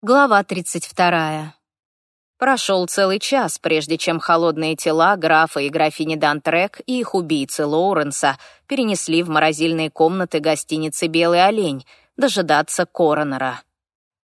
Глава 32. Прошел целый час, прежде чем холодные тела графа и графини Дантрек и их убийцы Лоуренса перенесли в морозильные комнаты гостиницы «Белый олень» дожидаться коронера.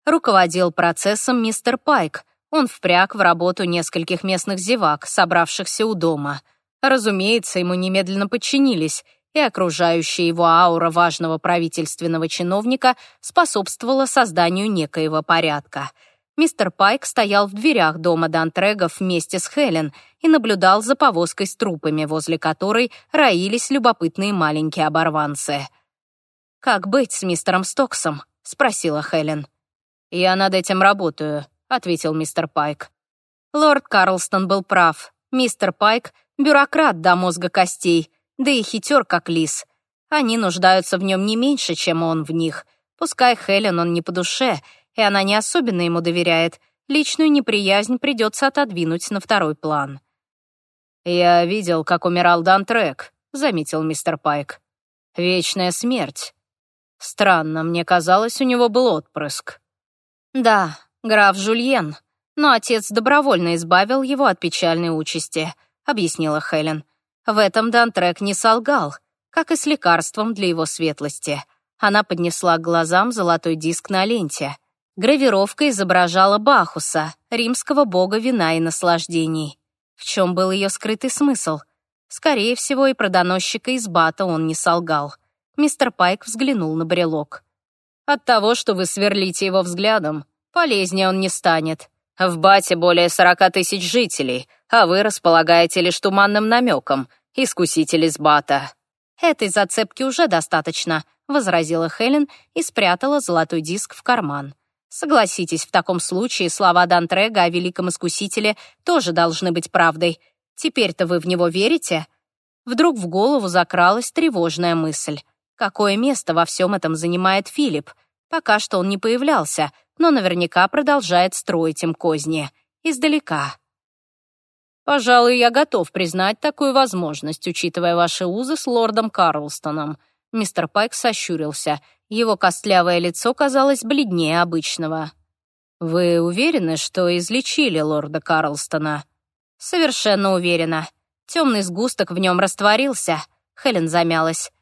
Руководил процессом мистер Пайк. Он впряг в работу нескольких местных зевак, собравшихся у дома. Разумеется, ему немедленно подчинились — и окружающая его аура важного правительственного чиновника способствовала созданию некоего порядка. Мистер Пайк стоял в дверях дома Дантрегов вместе с Хелен и наблюдал за повозкой с трупами, возле которой роились любопытные маленькие оборванцы. «Как быть с мистером Стоксом?» — спросила Хелен. «Я над этим работаю», — ответил мистер Пайк. Лорд Карлстон был прав. Мистер Пайк — бюрократ до мозга костей — да и хитер, как лис. Они нуждаются в нем не меньше, чем он в них. Пускай Хелен он не по душе, и она не особенно ему доверяет, личную неприязнь придется отодвинуть на второй план. «Я видел, как умирал Дантрек», — заметил мистер Пайк. «Вечная смерть. Странно, мне казалось, у него был отпрыск». «Да, граф Жульен, но отец добровольно избавил его от печальной участи», — объяснила Хелен. В этом Дантрек не солгал, как и с лекарством для его светлости. Она поднесла к глазам золотой диск на ленте. Гравировка изображала Бахуса, римского бога вина и наслаждений. В чем был ее скрытый смысл? Скорее всего, и про из Бата он не солгал. Мистер Пайк взглянул на брелок. «От того, что вы сверлите его взглядом, полезнее он не станет. В Бате более сорока тысяч жителей, а вы располагаете лишь туманным намеком, искуситель из Бата». «Этой зацепки уже достаточно», — возразила Хелен и спрятала золотой диск в карман. «Согласитесь, в таком случае слова Дантрега о великом искусителе тоже должны быть правдой. Теперь-то вы в него верите?» Вдруг в голову закралась тревожная мысль. Какое место во всем этом занимает Филипп? Пока что он не появлялся, но наверняка продолжает строить им козни. Издалека. «Пожалуй, я готов признать такую возможность, учитывая ваши узы с лордом Карлстоном». Мистер Пайк сощурился. Его костлявое лицо казалось бледнее обычного. «Вы уверены, что излечили лорда Карлстона?» «Совершенно уверена. Темный сгусток в нем растворился». Хелен замялась.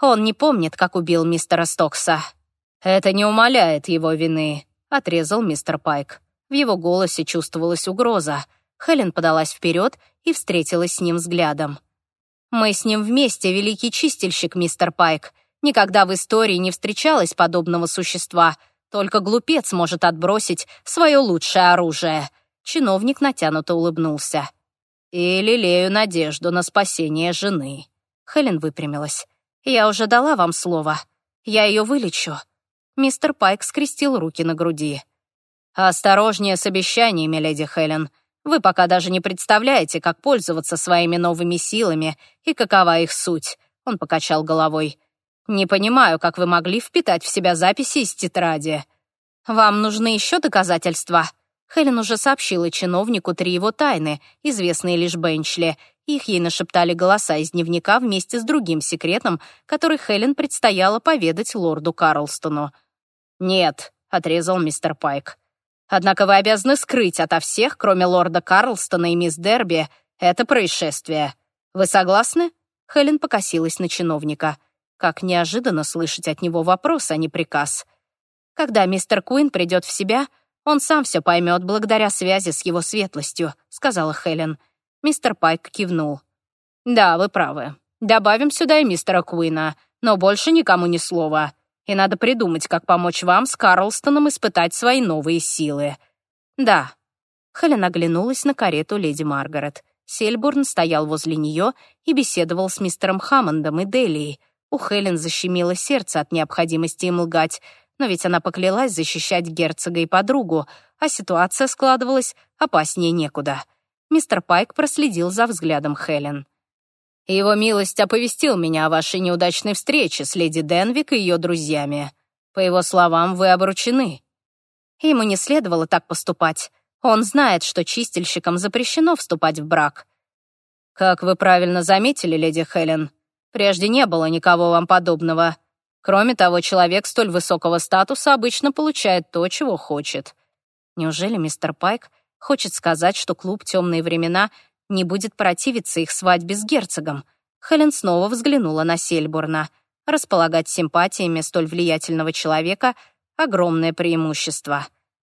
«Он не помнит, как убил мистера Стокса». «Это не умаляет его вины», — отрезал мистер Пайк. В его голосе чувствовалась угроза. Хелен подалась вперед и встретилась с ним взглядом. «Мы с ним вместе, великий чистильщик, мистер Пайк. Никогда в истории не встречалось подобного существа. Только глупец может отбросить свое лучшее оружие». Чиновник натянуто улыбнулся. «И лелею надежду на спасение жены». Хелен выпрямилась. «Я уже дала вам слово. Я ее вылечу. Мистер Пайк скрестил руки на груди. «Осторожнее с обещаниями, леди Хелен. Вы пока даже не представляете, как пользоваться своими новыми силами и какова их суть», — он покачал головой. «Не понимаю, как вы могли впитать в себя записи из тетради. Вам нужны еще доказательства?» Хелен уже сообщила чиновнику три его тайны, известные лишь Бенчли. Их ей нашептали голоса из дневника вместе с другим секретом, который Хелен предстояло поведать лорду Карлстону. «Нет», — отрезал мистер Пайк. «Однако вы обязаны скрыть ото всех, кроме лорда Карлстона и мисс Дерби, это происшествие. Вы согласны?» Хелен покосилась на чиновника. Как неожиданно слышать от него вопрос, а не приказ. «Когда мистер Куин придет в себя, он сам все поймет благодаря связи с его светлостью», — сказала Хелен. Мистер Пайк кивнул. «Да, вы правы. Добавим сюда и мистера Куина, но больше никому ни слова и надо придумать, как помочь вам с Карлстоном испытать свои новые силы. Да. Хелен оглянулась на карету леди Маргарет. Сельбурн стоял возле нее и беседовал с мистером Хаммондом и Делией. У Хелен защемило сердце от необходимости им лгать, но ведь она поклялась защищать герцога и подругу, а ситуация складывалась опаснее некуда. Мистер Пайк проследил за взглядом Хелен. Его милость оповестил меня о вашей неудачной встрече с леди Денвик и ее друзьями. По его словам, вы обручены. Ему не следовало так поступать. Он знает, что чистильщикам запрещено вступать в брак. Как вы правильно заметили, леди Хелен, прежде не было никого вам подобного. Кроме того, человек столь высокого статуса обычно получает то, чего хочет. Неужели мистер Пайк хочет сказать, что клуб «Темные времена» не будет противиться их свадьбе с герцогом? Хелен снова взглянула на Сельбурна. Располагать симпатиями столь влиятельного человека — огромное преимущество.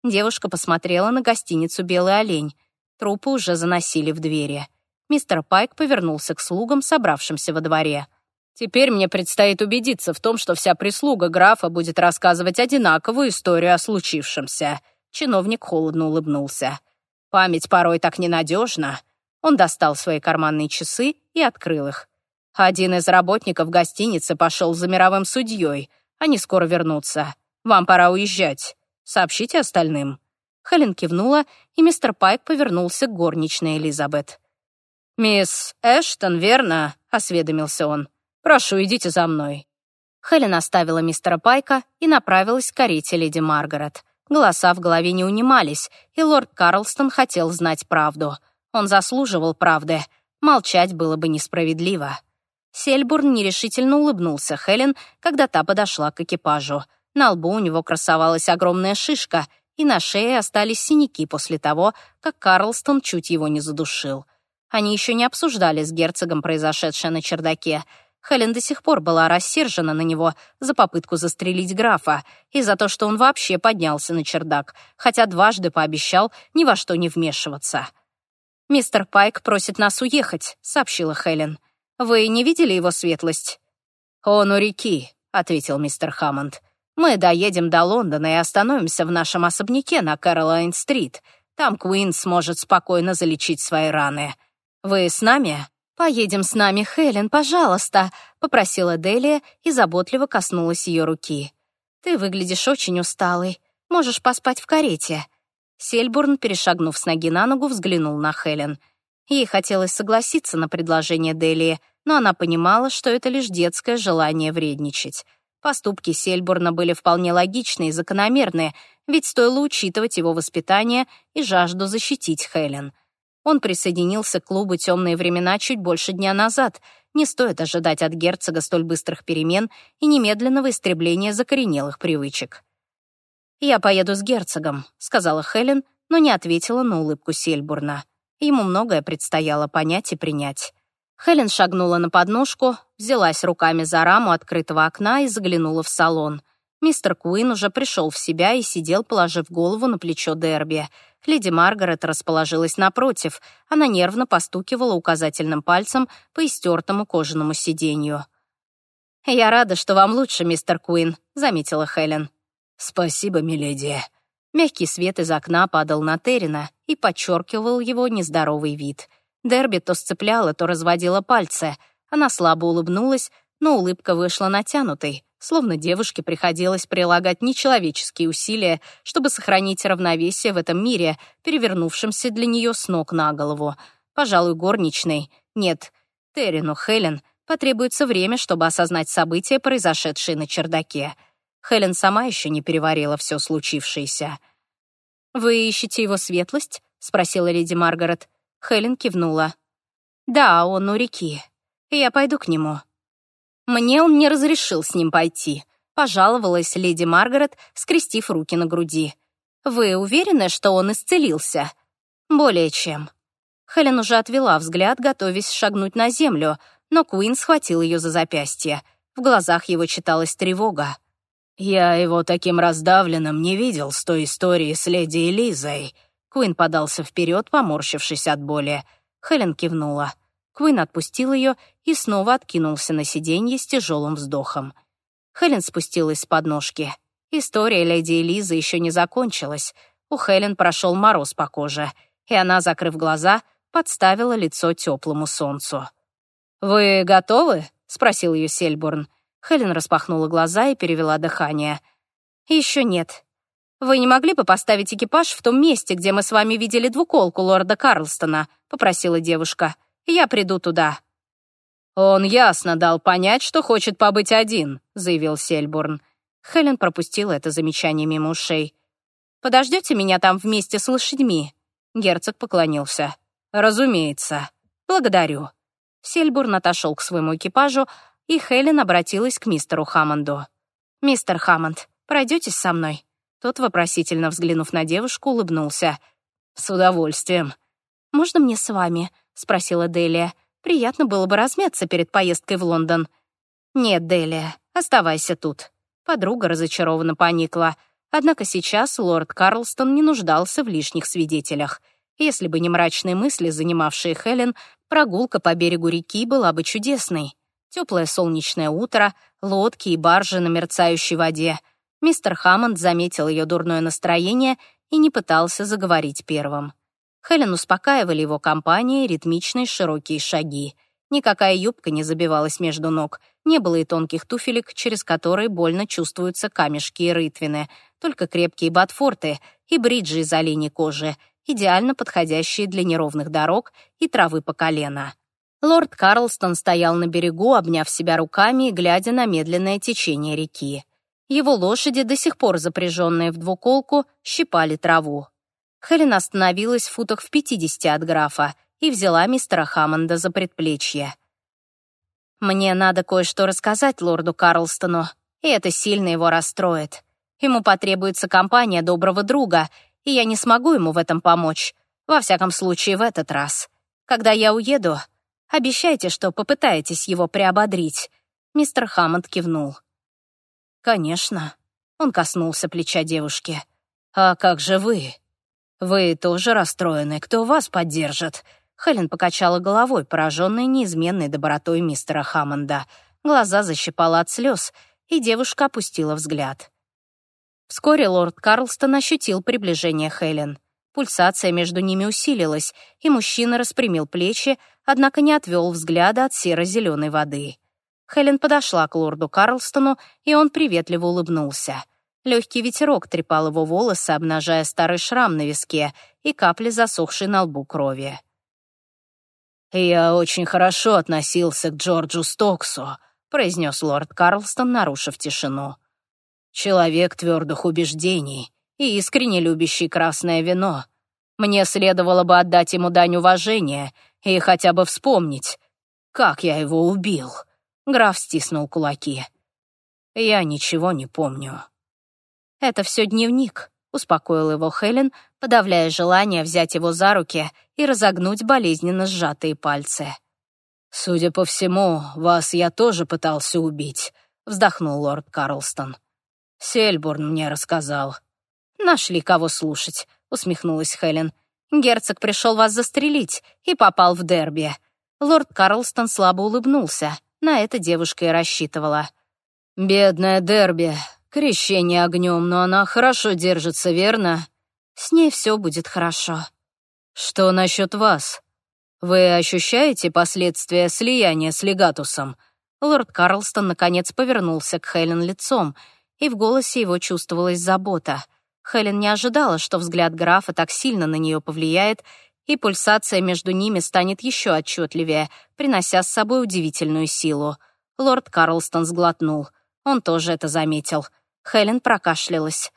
Девушка посмотрела на гостиницу «Белый олень». Трупы уже заносили в двери. Мистер Пайк повернулся к слугам, собравшимся во дворе. «Теперь мне предстоит убедиться в том, что вся прислуга графа будет рассказывать одинаковую историю о случившемся». Чиновник холодно улыбнулся. «Память порой так ненадежна». Он достал свои карманные часы и открыл их. Один из работников гостиницы пошел за мировым судьей. Они скоро вернутся. Вам пора уезжать. Сообщите остальным». Хелен кивнула, и мистер Пайк повернулся к горничной Элизабет. «Мисс Эштон, верно?» — осведомился он. «Прошу, идите за мной». Хелен оставила мистера Пайка и направилась к карете леди Маргарет. Голоса в голове не унимались, и лорд Карлстон хотел знать правду. Он заслуживал правды. Молчать было бы несправедливо. Сельбурн нерешительно улыбнулся Хелен, когда та подошла к экипажу. На лбу у него красовалась огромная шишка, и на шее остались синяки после того, как Карлстон чуть его не задушил. Они еще не обсуждали с герцогом произошедшее на чердаке. Хелен до сих пор была рассержена на него за попытку застрелить графа и за то, что он вообще поднялся на чердак, хотя дважды пообещал ни во что не вмешиваться. «Мистер Пайк просит нас уехать», — сообщила Хелен. Вы не видели его светлость?» «Он у реки», — ответил мистер Хаммонд. «Мы доедем до Лондона и остановимся в нашем особняке на Кэролайн-стрит. Там Куин сможет спокойно залечить свои раны. Вы с нами?» «Поедем с нами, Хелен, пожалуйста», — попросила Делия и заботливо коснулась ее руки. «Ты выглядишь очень усталый. Можешь поспать в карете». Сельбурн, перешагнув с ноги на ногу, взглянул на Хелен — Ей хотелось согласиться на предложение Делии, но она понимала, что это лишь детское желание вредничать. Поступки Сельбурна были вполне логичны и закономерны, ведь стоило учитывать его воспитание и жажду защитить Хелен. Он присоединился к клубу «Темные времена» чуть больше дня назад. Не стоит ожидать от герцога столь быстрых перемен и немедленного истребления закоренелых привычек. «Я поеду с герцогом», — сказала Хелен, но не ответила на улыбку Сельбурна. Ему многое предстояло понять и принять. Хелен шагнула на подножку, взялась руками за раму открытого окна и заглянула в салон. Мистер Куин уже пришел в себя и сидел, положив голову на плечо Дерби. Леди Маргарет расположилась напротив. Она нервно постукивала указательным пальцем по истертому кожаному сиденью. «Я рада, что вам лучше, мистер Куин», — заметила Хелен. «Спасибо, миледи», Мягкий свет из окна падал на Террина и подчеркивал его нездоровый вид. Дерби то сцепляла, то разводила пальцы. Она слабо улыбнулась, но улыбка вышла натянутой, словно девушке приходилось прилагать нечеловеческие усилия, чтобы сохранить равновесие в этом мире, перевернувшемся для нее с ног на голову. Пожалуй, горничной. Нет, Террину Хелен потребуется время, чтобы осознать события, произошедшие на чердаке. Хелен сама еще не переварила все случившееся. «Вы ищете его светлость?» — спросила леди Маргарет. Хелен кивнула. «Да, он у реки. Я пойду к нему». «Мне он не разрешил с ним пойти», — пожаловалась леди Маргарет, скрестив руки на груди. «Вы уверены, что он исцелился?» «Более чем». Хелен уже отвела взгляд, готовясь шагнуть на землю, но Куин схватил ее за запястье. В глазах его читалась тревога. «Я его таким раздавленным не видел с той истории с леди Элизой». Куин подался вперед, поморщившись от боли. Хелен кивнула. Куин отпустил ее и снова откинулся на сиденье с тяжелым вздохом. Хелен спустилась с подножки. История леди Элизы еще не закончилась. У Хелен прошел мороз по коже, и она, закрыв глаза, подставила лицо теплому солнцу. «Вы готовы?» — спросил ее Сельбурн. Хелен распахнула глаза и перевела дыхание. «Еще нет. Вы не могли бы поставить экипаж в том месте, где мы с вами видели двуколку лорда Карлстона?» — попросила девушка. «Я приду туда». «Он ясно дал понять, что хочет побыть один», — заявил Сельбурн. Хелен пропустила это замечание мимо ушей. «Подождете меня там вместе с лошадьми?» Герцог поклонился. «Разумеется. Благодарю». Сельбурн отошел к своему экипажу, и Хелен обратилась к мистеру Хаммонду. «Мистер Хаммонд, пройдетесь со мной?» Тот, вопросительно взглянув на девушку, улыбнулся. «С удовольствием». «Можно мне с вами?» — спросила Делия. «Приятно было бы размяться перед поездкой в Лондон». «Нет, Делия, оставайся тут». Подруга разочарованно поникла. Однако сейчас лорд Карлстон не нуждался в лишних свидетелях. Если бы не мрачные мысли, занимавшие Хелен, прогулка по берегу реки была бы чудесной. Теплое солнечное утро, лодки и баржи на мерцающей воде. Мистер Хаммонд заметил ее дурное настроение и не пытался заговорить первым. Хелен успокаивали его компания ритмичные широкие шаги. Никакая юбка не забивалась между ног, не было и тонких туфелек, через которые больно чувствуются камешки и рытвины, только крепкие ботфорты и бриджи из оленей кожи, идеально подходящие для неровных дорог и травы по колено. Лорд Карлстон стоял на берегу, обняв себя руками и глядя на медленное течение реки. Его лошади, до сих пор запряженные в двуколку, щипали траву. Хелен остановилась в футах в пятидесяти от графа и взяла мистера Хаммонда за предплечье. «Мне надо кое-что рассказать лорду Карлстону, и это сильно его расстроит. Ему потребуется компания доброго друга, и я не смогу ему в этом помочь. Во всяком случае, в этот раз. Когда я уеду, обещайте, что попытаетесь его приободрить». Мистер Хаммонд кивнул. «Конечно». Он коснулся плеча девушки. «А как же вы? Вы тоже расстроены. Кто вас поддержит?» Хелен покачала головой, пораженная неизменной добротой мистера Хаммонда. Глаза защипала от слез, и девушка опустила взгляд. Вскоре лорд Карлстон ощутил приближение Хелен. Пульсация между ними усилилась, и мужчина распрямил плечи, однако не отвел взгляда от серо-зеленой воды. Хелен подошла к лорду Карлстону, и он приветливо улыбнулся. Легкий ветерок трепал его волосы, обнажая старый шрам на виске и капли засохшей на лбу крови. «Я очень хорошо относился к Джорджу Стоксу», — произнес лорд Карлстон, нарушив тишину. «Человек твердых убеждений и искренне любящий красное вино. Мне следовало бы отдать ему дань уважения и хотя бы вспомнить, как я его убил». Граф стиснул кулаки. «Я ничего не помню». «Это все дневник», — успокоил его Хелен, подавляя желание взять его за руки и разогнуть болезненно сжатые пальцы. «Судя по всему, вас я тоже пытался убить», — вздохнул лорд Карлстон. «Сельбурн мне рассказал». «Нашли кого слушать», — усмехнулась Хелен. «Герцог пришел вас застрелить и попал в дерби». Лорд Карлстон слабо улыбнулся. На это девушка и рассчитывала. «Бедная Дерби. Крещение огнем, но она хорошо держится, верно?» «С ней все будет хорошо». «Что насчет вас? Вы ощущаете последствия слияния с легатусом?» Лорд Карлстон наконец повернулся к Хелен лицом, и в голосе его чувствовалась забота. Хелен не ожидала, что взгляд графа так сильно на нее повлияет, и пульсация между ними станет еще отчетливее, принося с собой удивительную силу. Лорд Карлстон сглотнул. Он тоже это заметил. Хелен прокашлялась.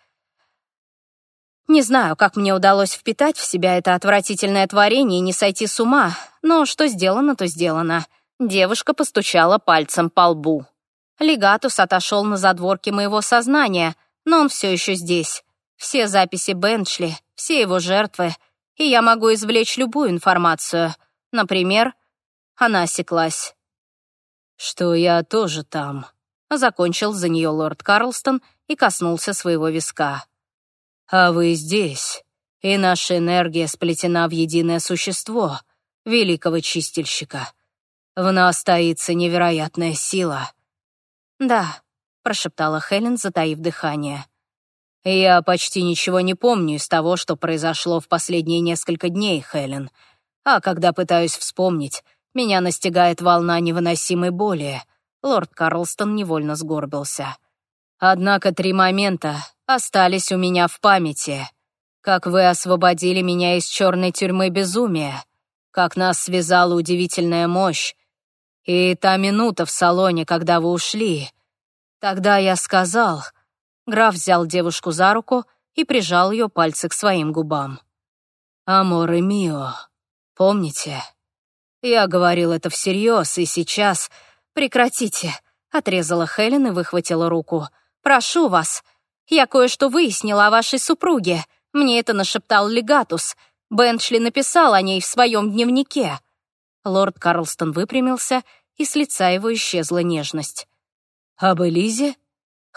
Не знаю, как мне удалось впитать в себя это отвратительное творение и не сойти с ума, но что сделано, то сделано. Девушка постучала пальцем по лбу. Легатус отошел на задворки моего сознания, но он все еще здесь. Все записи Бенчли, все его жертвы — и я могу извлечь любую информацию. Например, она осеклась. «Что я тоже там», — закончил за нее лорд Карлстон и коснулся своего виска. «А вы здесь, и наша энергия сплетена в единое существо, великого чистильщика. В нас таится невероятная сила». «Да», — прошептала Хелен, затаив дыхание. «Я почти ничего не помню из того, что произошло в последние несколько дней, Хелен. А когда пытаюсь вспомнить, меня настигает волна невыносимой боли». Лорд Карлстон невольно сгорбился. «Однако три момента остались у меня в памяти. Как вы освободили меня из черной тюрьмы безумия, как нас связала удивительная мощь, и та минута в салоне, когда вы ушли. Тогда я сказал, Граф взял девушку за руку и прижал ее пальцы к своим губам. «Аморе мио, помните? Я говорил это всерьез, и сейчас... Прекратите!» — отрезала Хелен и выхватила руку. прошу вас. Я кое-что выяснила о вашей супруге. Мне это нашептал легатус. Бенчли написал о ней в своем дневнике». Лорд Карлстон выпрямился, и с лица его исчезла нежность. «Об Элизе?»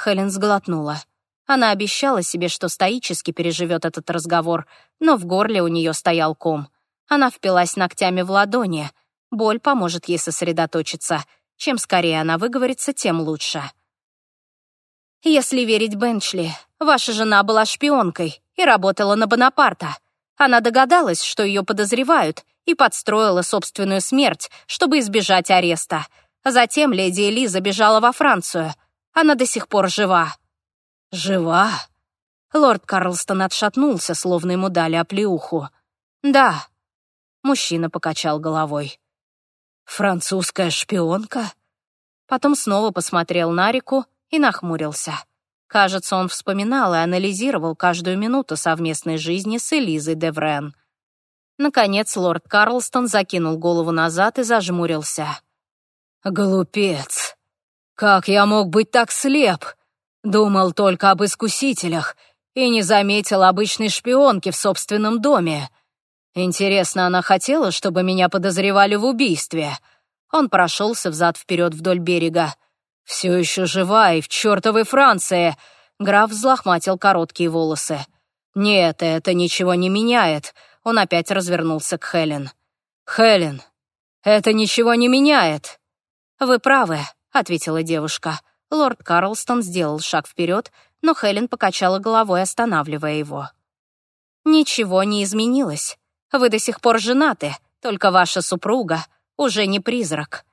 Хелен сглотнула. Она обещала себе, что стоически переживет этот разговор, но в горле у нее стоял ком. Она впилась ногтями в ладони. Боль поможет ей сосредоточиться. Чем скорее она выговорится, тем лучше. «Если верить Бенчли, ваша жена была шпионкой и работала на Бонапарта. Она догадалась, что ее подозревают, и подстроила собственную смерть, чтобы избежать ареста. Затем леди Элиза бежала во Францию. Она до сих пор жива». «Жива?» Лорд Карлстон отшатнулся, словно ему дали оплеуху. «Да». Мужчина покачал головой. «Французская шпионка?» Потом снова посмотрел на реку и нахмурился. Кажется, он вспоминал и анализировал каждую минуту совместной жизни с Элизой Деврен. Наконец лорд Карлстон закинул голову назад и зажмурился. «Глупец! Как я мог быть так слеп? Думал только об искусителях и не заметил обычной шпионки в собственном доме. Интересно, она хотела, чтобы меня подозревали в убийстве?» Он прошелся взад-вперед вдоль берега. «Все еще жива и в чертовой Франции!» Граф взлохматил короткие волосы. «Нет, это ничего не меняет». Он опять развернулся к Хелен. «Хелен, это ничего не меняет». «Вы правы», — ответила девушка. Лорд Карлстон сделал шаг вперед, но Хелен покачала головой, останавливая его. «Ничего не изменилось. Вы до сих пор женаты, только ваша супруга уже не призрак».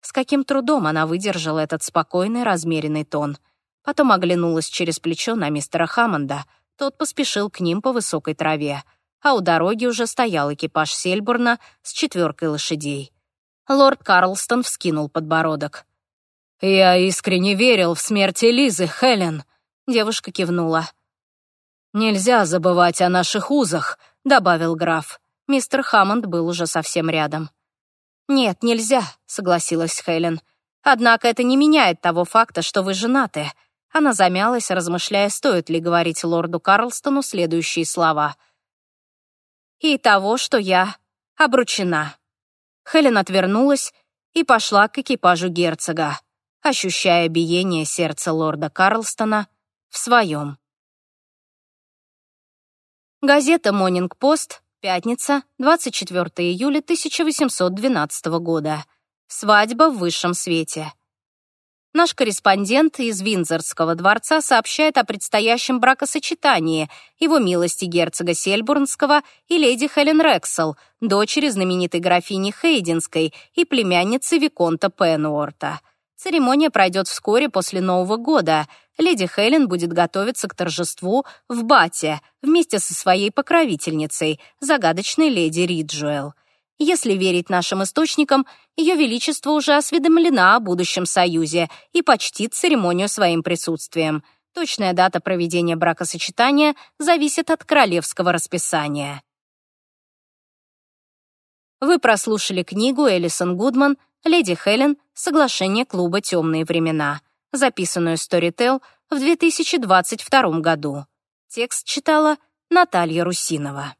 С каким трудом она выдержала этот спокойный, размеренный тон. Потом оглянулась через плечо на мистера Хаммонда. Тот поспешил к ним по высокой траве. А у дороги уже стоял экипаж Сельбурна с четверкой лошадей. Лорд Карлстон вскинул подбородок. «Я искренне верил в смерть Элизы, Хелен», — девушка кивнула. «Нельзя забывать о наших узах», — добавил граф. Мистер Хаммонд был уже совсем рядом. «Нет, нельзя», — согласилась Хелен. «Однако это не меняет того факта, что вы женаты». Она замялась, размышляя, стоит ли говорить лорду Карлстону следующие слова. «И того, что я обручена». Хелен отвернулась и пошла к экипажу герцога, ощущая биение сердца лорда Карлстона в своем. Газета «Монинг-Пост» Пятница, 24 июля 1812 года. Свадьба в высшем свете. Наш корреспондент из Виндзорского дворца сообщает о предстоящем бракосочетании его милости герцога Сельбурнского и леди Хелен Рексел, дочери знаменитой графини Хейдинской и племянницы Виконта Пенуорта. Церемония пройдет вскоре после Нового года. Леди Хелен будет готовиться к торжеству в Бате вместе со своей покровительницей, загадочной леди Риджуэлл. Если верить нашим источникам, Ее Величество уже осведомлена о будущем союзе и почтит церемонию своим присутствием. Точная дата проведения бракосочетания зависит от королевского расписания. Вы прослушали книгу Элисон Гудман «Леди Хелен. Соглашение клуба «Темные времена», записанную Storytel в 2022 году. Текст читала Наталья Русинова.